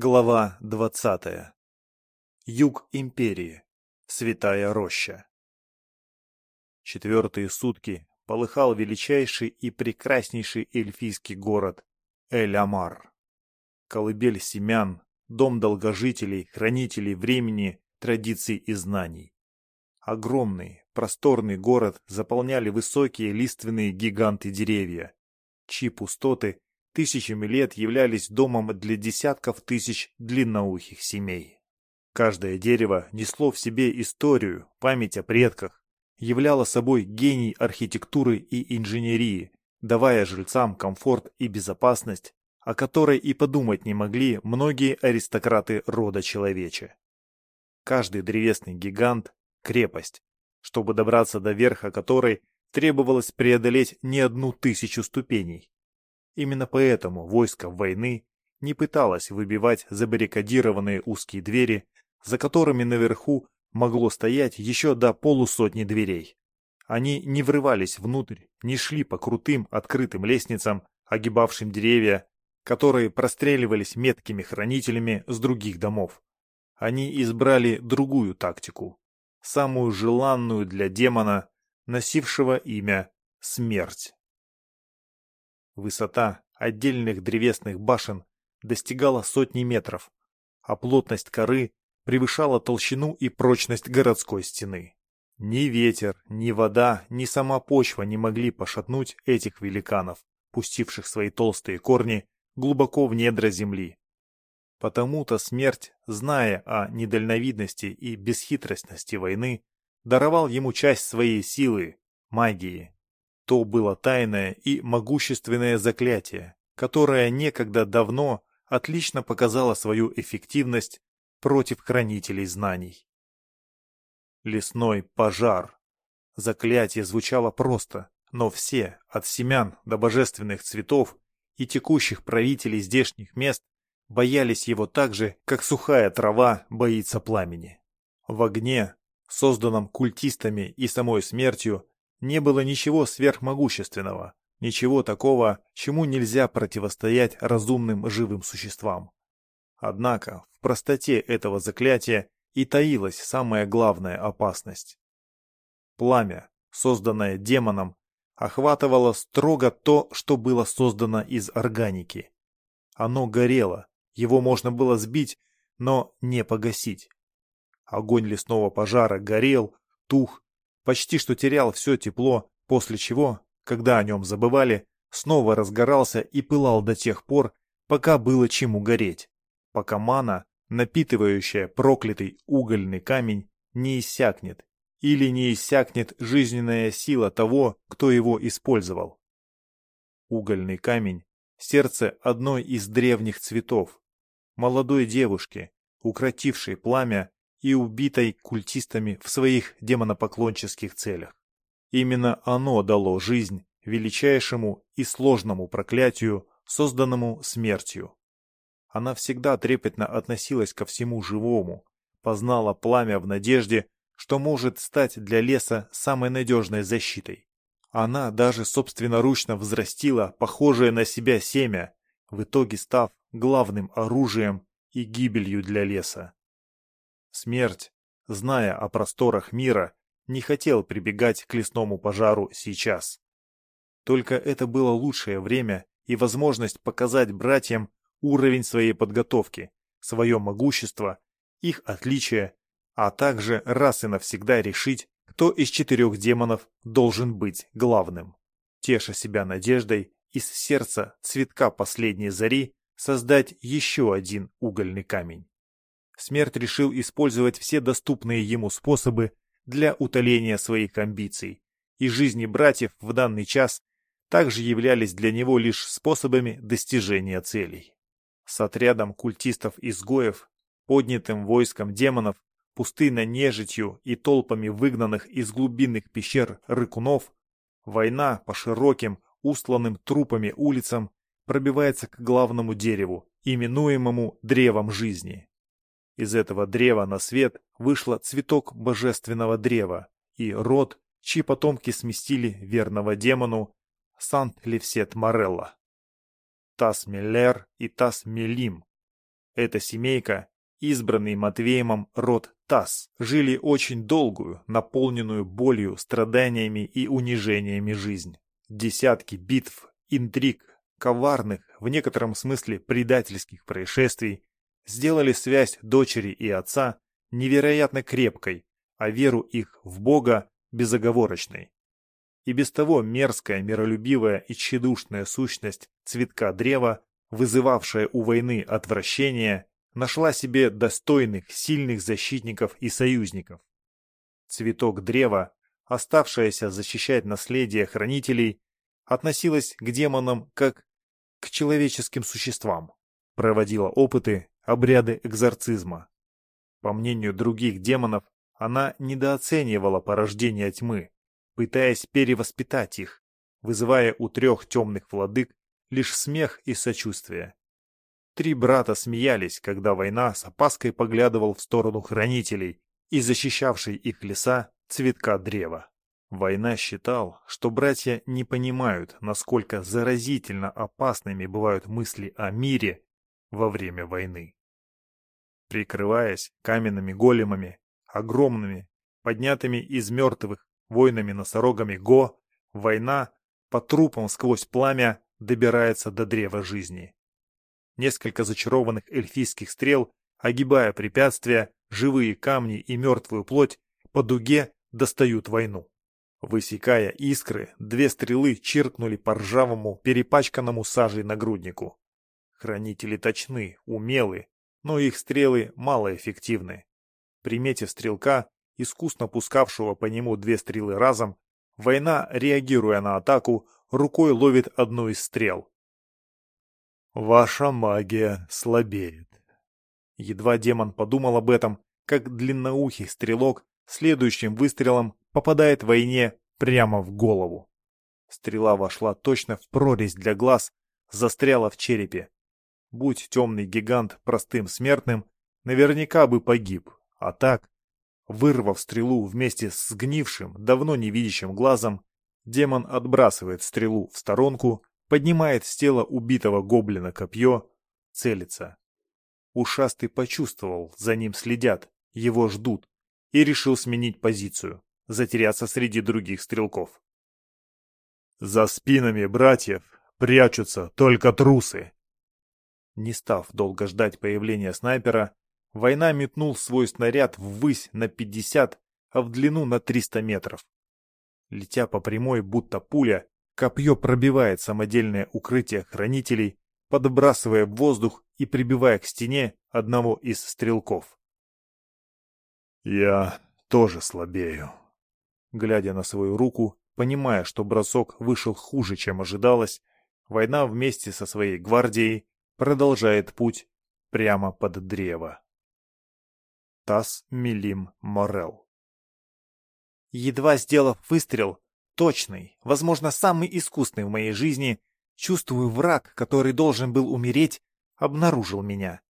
Глава двадцатая. Юг империи. Святая роща. Четвертые сутки полыхал величайший и прекраснейший эльфийский город Эль-Амар. Колыбель семян, дом долгожителей, хранителей времени, традиций и знаний. Огромный, просторный город заполняли высокие лиственные гиганты деревья, чьи пустоты тысячами лет являлись домом для десятков тысяч длинноухих семей. Каждое дерево несло в себе историю, память о предках, являло собой гений архитектуры и инженерии, давая жильцам комфорт и безопасность, о которой и подумать не могли многие аристократы рода человече. Каждый древесный гигант – крепость, чтобы добраться до верха которой требовалось преодолеть не одну тысячу ступеней. Именно поэтому войско войны не пыталось выбивать забаррикадированные узкие двери, за которыми наверху могло стоять еще до полусотни дверей. Они не врывались внутрь, не шли по крутым открытым лестницам, огибавшим деревья, которые простреливались меткими хранителями с других домов. Они избрали другую тактику, самую желанную для демона, носившего имя Смерть. Высота отдельных древесных башен достигала сотни метров, а плотность коры превышала толщину и прочность городской стены. Ни ветер, ни вода, ни сама почва не могли пошатнуть этих великанов, пустивших свои толстые корни глубоко в недра земли. Потому-то смерть, зная о недальновидности и бесхитростности войны, даровал ему часть своей силы, магии. То было тайное и могущественное заклятие, которое некогда давно отлично показало свою эффективность против хранителей знаний. Лесной пожар. Заклятие звучало просто, но все, от семян до божественных цветов и текущих правителей здешних мест, боялись его так же, как сухая трава боится пламени. В огне, созданном культистами и самой смертью, не было ничего сверхмогущественного, ничего такого, чему нельзя противостоять разумным живым существам. Однако в простоте этого заклятия и таилась самая главная опасность. Пламя, созданное демоном, охватывало строго то, что было создано из органики. Оно горело, его можно было сбить, но не погасить. Огонь лесного пожара горел, тух, почти что терял все тепло, после чего, когда о нем забывали, снова разгорался и пылал до тех пор, пока было чему гореть, пока мана, напитывающая проклятый угольный камень, не иссякнет, или не иссякнет жизненная сила того, кто его использовал. Угольный камень – сердце одной из древних цветов, молодой девушки, укротившей пламя и убитой культистами в своих демонопоклонческих целях. Именно оно дало жизнь величайшему и сложному проклятию, созданному смертью. Она всегда трепетно относилась ко всему живому, познала пламя в надежде, что может стать для леса самой надежной защитой. Она даже собственноручно взрастила похожее на себя семя, в итоге став главным оружием и гибелью для леса. Смерть, зная о просторах мира, не хотел прибегать к лесному пожару сейчас. Только это было лучшее время и возможность показать братьям уровень своей подготовки, свое могущество, их отличия, а также раз и навсегда решить, кто из четырех демонов должен быть главным. Теша себя надеждой, из сердца цветка последней зари создать еще один угольный камень. Смерть решил использовать все доступные ему способы для утоления своих амбиций, и жизни братьев в данный час также являлись для него лишь способами достижения целей. С отрядом культистов-изгоев, поднятым войском демонов, пустынной нежитью и толпами выгнанных из глубинных пещер рыкунов, война по широким, устланным трупами улицам пробивается к главному дереву, именуемому древом жизни. Из этого древа на свет вышло цветок божественного древа и род, чьи потомки сместили верного демону Сант-Левсет Морелла. Тас Миллер и Тас Мелим. Эта семейка, избранный Матвеемом род Тасс, жили очень долгую, наполненную болью, страданиями и унижениями жизнь. Десятки битв, интриг, коварных, в некотором смысле предательских происшествий, сделали связь дочери и отца невероятно крепкой, а веру их в Бога безоговорочной. И без того мерзкая, миролюбивая и тщедушная сущность цветка древа, вызывавшая у войны отвращение, нашла себе достойных, сильных защитников и союзников. Цветок древа, оставшаяся защищать наследие хранителей, относилась к демонам как к человеческим существам, проводила опыты, обряды экзорцизма. По мнению других демонов, она недооценивала порождение тьмы, пытаясь перевоспитать их, вызывая у трех темных владык лишь смех и сочувствие. Три брата смеялись, когда война с опаской поглядывал в сторону хранителей и защищавшей их леса цветка древа. Война считал, что братья не понимают, насколько заразительно опасными бывают мысли о мире во время войны. Прикрываясь каменными големами, огромными, поднятыми из мертвых воинами-носорогами Го, война по трупам сквозь пламя добирается до древа жизни. Несколько зачарованных эльфийских стрел, огибая препятствия, живые камни и мертвую плоть, по дуге достают войну. Высекая искры, две стрелы чиркнули по ржавому, перепачканному сажей нагруднику. Хранители точны, умелы, но их стрелы малоэффективны. Приметив стрелка, искусно пускавшего по нему две стрелы разом, война, реагируя на атаку, рукой ловит одну из стрел. «Ваша магия слабеет». Едва демон подумал об этом, как длинноухий стрелок следующим выстрелом попадает войне прямо в голову. Стрела вошла точно в прорезь для глаз, застряла в черепе. Будь темный гигант простым смертным, наверняка бы погиб, а так, вырвав стрелу вместе с сгнившим, давно не видящим глазом, демон отбрасывает стрелу в сторонку, поднимает с тела убитого гоблина копье, целится. Ушастый почувствовал, за ним следят, его ждут, и решил сменить позицию затеряться среди других стрелков. За спинами братьев прячутся только трусы. Не став долго ждать появления снайпера, война метнул свой снаряд ввысь на 50, а в длину на 300 метров. Летя по прямой, будто пуля, копье пробивает самодельное укрытие хранителей, подбрасывая в воздух и прибивая к стене одного из стрелков. «Я тоже слабею», Глядя на свою руку, понимая, что бросок вышел хуже, чем ожидалось, война вместе со своей гвардией продолжает путь прямо под древо. Тас Милим Морел Едва сделав выстрел, точный, возможно, самый искусный в моей жизни, чувствую враг, который должен был умереть, обнаружил меня.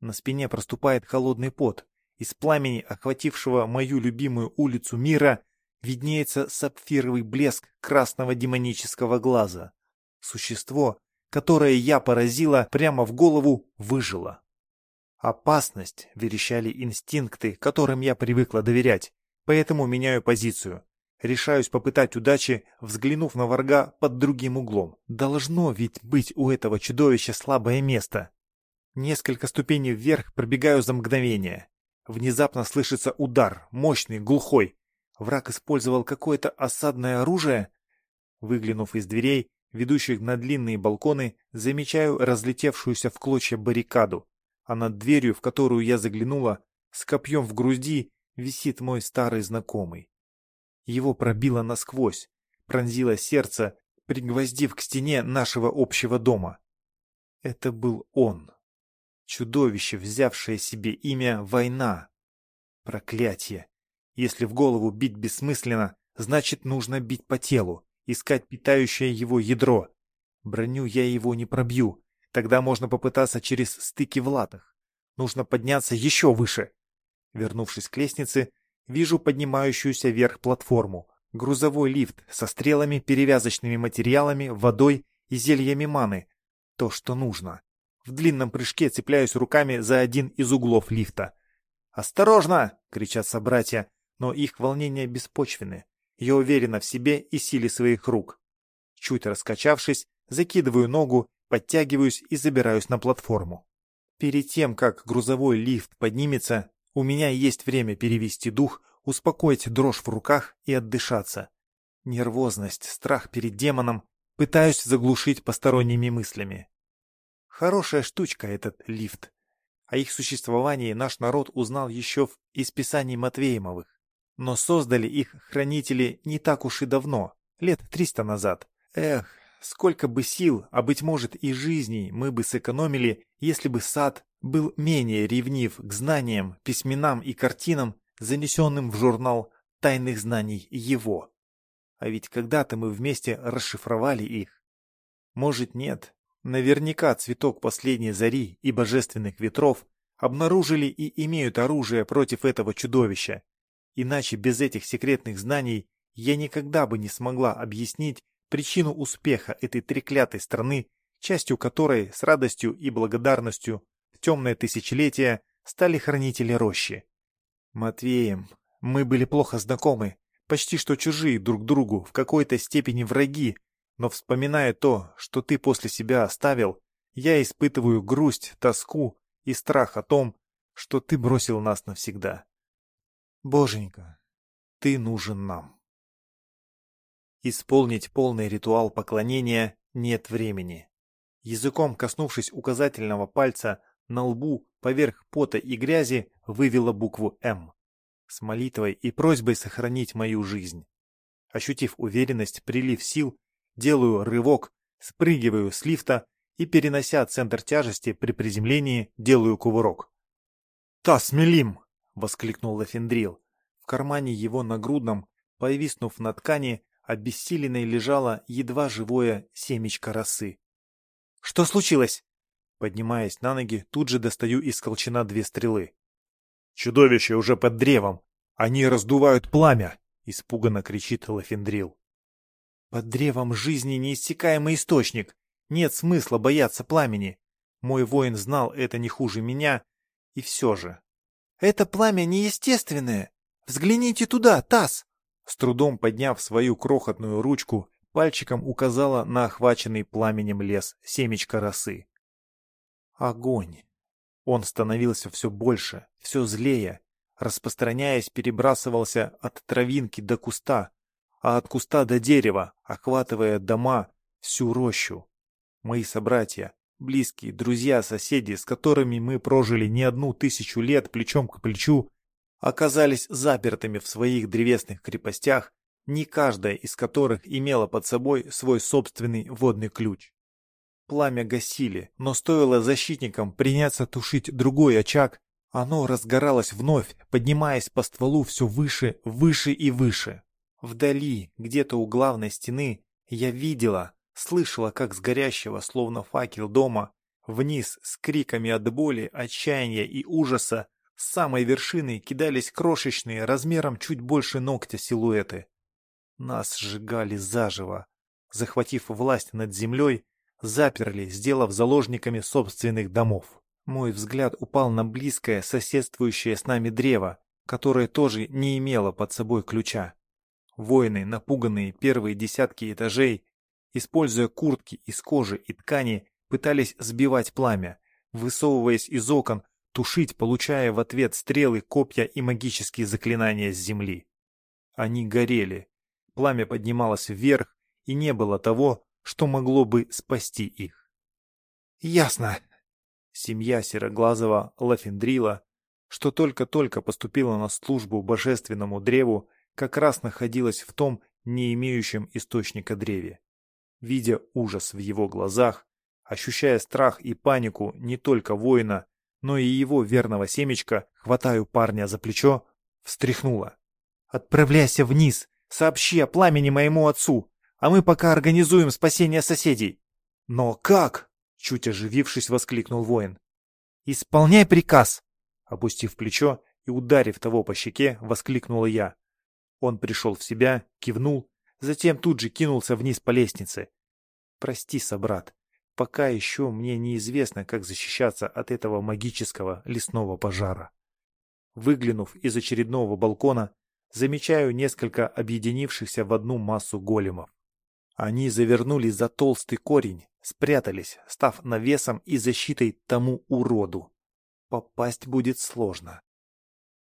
На спине проступает холодный пот. Из пламени, охватившего мою любимую улицу мира, виднеется сапфировый блеск красного демонического глаза. Существо, которое я поразила прямо в голову, выжило. Опасность, верещали инстинкты, которым я привыкла доверять, поэтому меняю позицию. Решаюсь попытать удачи, взглянув на врага под другим углом. Должно ведь быть у этого чудовища слабое место. Несколько ступеней вверх пробегаю за мгновение. Внезапно слышится удар, мощный, глухой. Враг использовал какое-то осадное оружие? Выглянув из дверей, ведущих на длинные балконы, замечаю разлетевшуюся в клочья баррикаду, а над дверью, в которую я заглянула, с копьем в груди, висит мой старый знакомый. Его пробило насквозь, пронзило сердце, пригвоздив к стене нашего общего дома. Это был он. Чудовище, взявшее себе имя «Война». Проклятие! Если в голову бить бессмысленно, значит нужно бить по телу, искать питающее его ядро. Броню я его не пробью. Тогда можно попытаться через стыки в латах. Нужно подняться еще выше. Вернувшись к лестнице, вижу поднимающуюся вверх платформу. Грузовой лифт со стрелами, перевязочными материалами, водой и зельями маны. То, что нужно. В длинном прыжке цепляюсь руками за один из углов лифта. «Осторожно!» — кричат собратья, но их волнения беспочвены. Я уверена в себе и силе своих рук. Чуть раскачавшись, закидываю ногу, подтягиваюсь и забираюсь на платформу. Перед тем, как грузовой лифт поднимется, у меня есть время перевести дух, успокоить дрожь в руках и отдышаться. Нервозность, страх перед демоном пытаюсь заглушить посторонними мыслями. Хорошая штучка этот лифт. О их существовании наш народ узнал еще в из писаний Матвеемовых. Но создали их хранители не так уж и давно, лет триста назад. Эх, сколько бы сил, а быть может и жизней мы бы сэкономили, если бы сад был менее ревнив к знаниям, письменам и картинам, занесенным в журнал тайных знаний его. А ведь когда-то мы вместе расшифровали их. Может, нет. Наверняка цветок последней зари и божественных ветров обнаружили и имеют оружие против этого чудовища. Иначе без этих секретных знаний я никогда бы не смогла объяснить причину успеха этой треклятой страны, частью которой с радостью и благодарностью в темное тысячелетие стали хранители рощи. Матвеем, мы были плохо знакомы, почти что чужие друг другу, в какой-то степени враги, но вспоминая то, что ты после себя оставил, я испытываю грусть, тоску и страх о том, что ты бросил нас навсегда. Боженька, ты нужен нам. Исполнить полный ритуал поклонения нет времени. Языком коснувшись указательного пальца, на лбу, поверх пота и грязи, вывела букву «М» с молитвой и просьбой сохранить мою жизнь. Ощутив уверенность, прилив сил, делаю рывок, спрыгиваю с лифта и, перенося центр тяжести при приземлении, делаю кувырок. «Тас Мелим!» — воскликнул Лафендрил. В кармане его нагрудном, повиснув на ткани, обессиленной лежало едва живое семечко росы. «Что случилось?» Поднимаясь на ноги, тут же достаю из колчана две стрелы. «Чудовище уже под древом! Они раздувают пламя!» — испуганно кричит Лафендрил. «Под древом жизни неиссякаемый источник. Нет смысла бояться пламени. Мой воин знал это не хуже меня, и все же». «Это пламя неестественное! Взгляните туда, Тасс!» С трудом подняв свою крохотную ручку, пальчиком указала на охваченный пламенем лес семечко росы. Огонь. Он становился все больше, все злее, распространяясь, перебрасывался от травинки до куста, а от куста до дерева, охватывая дома, всю рощу. Мои собратья, близкие, друзья, соседи, с которыми мы прожили не одну тысячу лет плечом к плечу, оказались запертыми в своих древесных крепостях, не каждая из которых имела под собой свой собственный водный ключ. Пламя гасили, но стоило защитникам приняться тушить другой очаг, оно разгоралось вновь, поднимаясь по стволу все выше, выше и выше. Вдали, где-то у главной стены, я видела, слышала, как с горящего, словно факел дома, вниз с криками от боли, отчаяния и ужаса, с самой вершины кидались крошечные, размером чуть больше ногтя силуэты. Нас сжигали заживо. Захватив власть над землей, заперли, сделав заложниками собственных домов. Мой взгляд упал на близкое, соседствующее с нами древо, которое тоже не имело под собой ключа. Воины, напуганные первые десятки этажей, используя куртки из кожи и ткани, пытались сбивать пламя, высовываясь из окон, тушить, получая в ответ стрелы, копья и магические заклинания с земли. Они горели. Пламя поднималось вверх, и не было того, что могло бы спасти их. «Ясно!» Семья Сероглазого Лафендрила, что только-только поступила на службу божественному древу, как раз находилась в том не имеющем источника древе. Видя ужас в его глазах, ощущая страх и панику не только воина, но и его верного семечка, хватаю парня за плечо, встряхнула. «Отправляйся вниз, сообщи о пламени моему отцу, а мы пока организуем спасение соседей». «Но как?» — чуть оживившись, воскликнул воин. «Исполняй приказ!» Опустив плечо и ударив того по щеке, воскликнула я. Он пришел в себя, кивнул, затем тут же кинулся вниз по лестнице. «Прости, собрат, Пока еще мне неизвестно, как защищаться от этого магического лесного пожара. Выглянув из очередного балкона, замечаю несколько объединившихся в одну массу големов. Они завернулись за толстый корень, спрятались, став навесом и защитой тому уроду. Попасть будет сложно.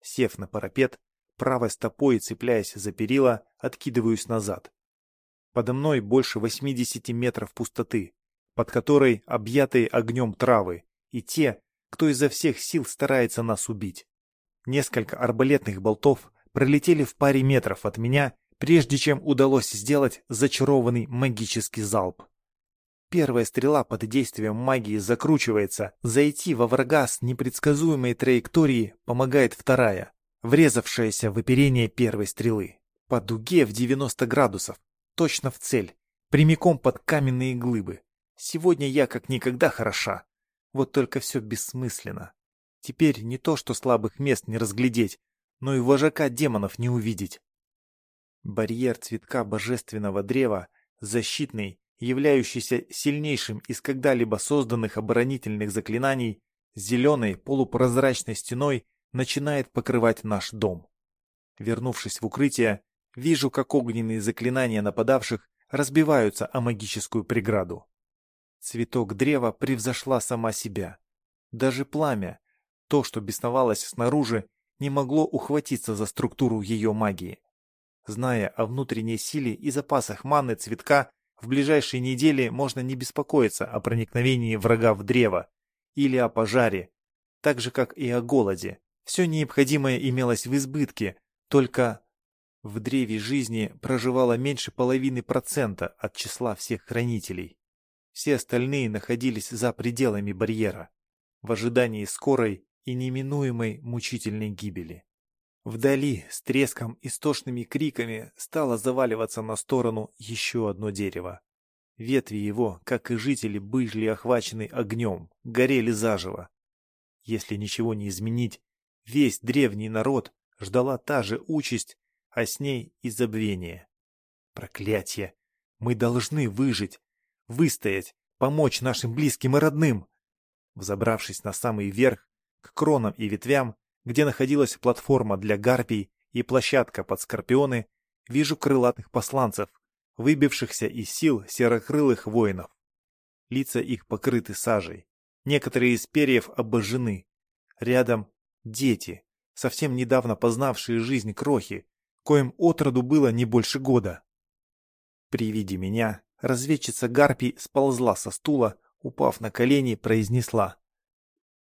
Сев на парапет, правой стопой цепляясь за перила, откидываюсь назад. Подо мной больше 80 метров пустоты, под которой объятые огнем травы, и те, кто изо всех сил старается нас убить. Несколько арбалетных болтов пролетели в паре метров от меня, прежде чем удалось сделать зачарованный магический залп. Первая стрела под действием магии закручивается, зайти во врага с непредсказуемой траекторией помогает вторая, врезавшаяся в оперение первой стрелы. По дуге в 90 градусов, точно в цель, прямиком под каменные глыбы. Сегодня я как никогда хороша. Вот только все бессмысленно. Теперь не то, что слабых мест не разглядеть, но и вожака демонов не увидеть. Барьер цветка божественного древа, защитный, являющийся сильнейшим из когда-либо созданных оборонительных заклинаний, зеленой полупрозрачной стеной начинает покрывать наш дом. Вернувшись в укрытие, вижу, как огненные заклинания нападавших разбиваются о магическую преграду. Цветок древа превзошла сама себя. Даже пламя, то, что бесновалось снаружи, не могло ухватиться за структуру ее магии. Зная о внутренней силе и запасах маны цветка, в ближайшие недели можно не беспокоиться о проникновении врага в древо или о пожаре, так же, как и о голоде. Все необходимое имелось в избытке, только в древе жизни проживало меньше половины процента от числа всех хранителей. Все остальные находились за пределами барьера, в ожидании скорой и неминуемой мучительной гибели. Вдали с треском и стошными криками стало заваливаться на сторону еще одно дерево. Ветви его, как и жители, были охвачены огнем, горели заживо. Если ничего не изменить, весь древний народ ждала та же участь, а с ней и забвение. Проклятье! Мы должны выжить, выстоять, помочь нашим близким и родным. Взобравшись на самый верх, к кронам и ветвям, где находилась платформа для гарпий и площадка под скорпионы, вижу крылатых посланцев, выбившихся из сил серокрылых воинов. Лица их покрыты сажей. Некоторые из перьев обожжены. Рядом дети, совсем недавно познавшие жизнь крохи, коим отроду было не больше года. При виде меня Разведчица Гарпий сползла со стула, упав на колени, произнесла.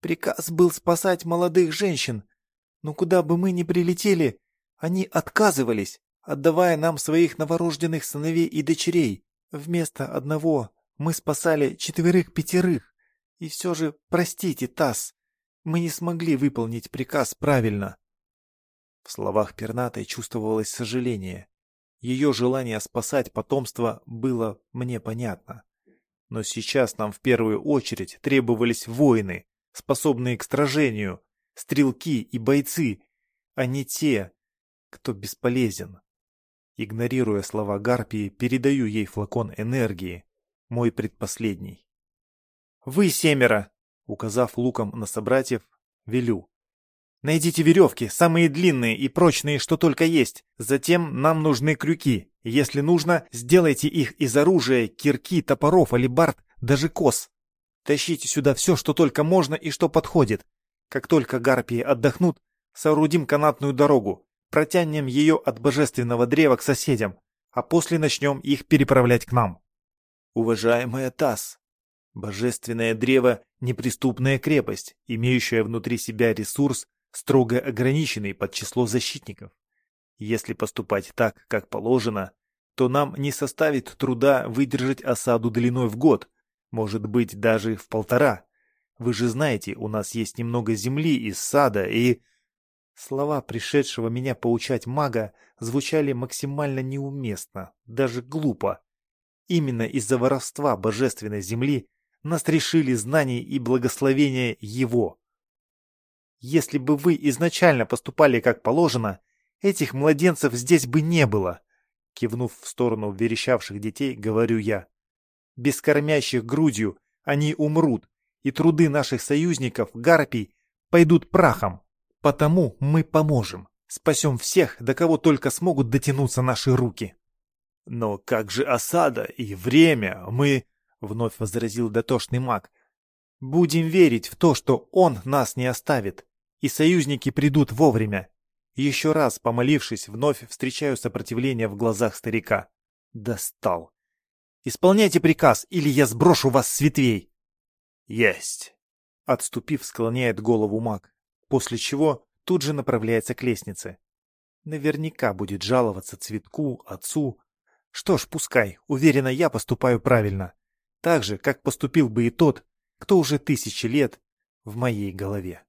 «Приказ был спасать молодых женщин, но куда бы мы ни прилетели, они отказывались, отдавая нам своих новорожденных сыновей и дочерей. Вместо одного мы спасали четверых-пятерых. И все же, простите, Тасс, мы не смогли выполнить приказ правильно». В словах пернатой чувствовалось сожаление. Ее желание спасать потомство было мне понятно. Но сейчас нам в первую очередь требовались воины, способные к сражению, стрелки и бойцы, а не те, кто бесполезен. Игнорируя слова Гарпии, передаю ей флакон энергии, мой предпоследний. «Вы семеро!» — указав луком на собратьев, велю. Найдите веревки, самые длинные и прочные, что только есть. Затем нам нужны крюки. Если нужно, сделайте их из оружия, кирки, топоров, алибард, даже кос. Тащите сюда все, что только можно и что подходит. Как только гарпии отдохнут, соорудим канатную дорогу, протянем ее от божественного древа к соседям, а после начнем их переправлять к нам. Уважаемая Тасс, божественное древо — неприступная крепость, имеющая внутри себя ресурс, строго ограниченный под число защитников. Если поступать так, как положено, то нам не составит труда выдержать осаду длиной в год, может быть, даже в полтора. Вы же знаете, у нас есть немного земли из сада и... Слова пришедшего меня поучать мага звучали максимально неуместно, даже глупо. Именно из-за воровства божественной земли нас решили знаний и благословения его. Если бы вы изначально поступали как положено, этих младенцев здесь бы не было. Кивнув в сторону верещавших детей, говорю я. Без кормящих грудью они умрут, и труды наших союзников, гарпий, пойдут прахом. Потому мы поможем. Спасем всех, до кого только смогут дотянуться наши руки. Но как же осада и время? Мы... Вновь возразил дотошный маг. Будем верить в то, что он нас не оставит, и союзники придут вовремя. Еще раз, помолившись, вновь встречаю сопротивление в глазах старика. Достал. Исполняйте приказ, или я сброшу вас с ветвей. Есть. Отступив, склоняет голову маг, после чего тут же направляется к лестнице. Наверняка будет жаловаться цветку, отцу. Что ж, пускай, уверена, я поступаю правильно. Так же, как поступил бы и тот, кто уже тысячи лет в моей голове.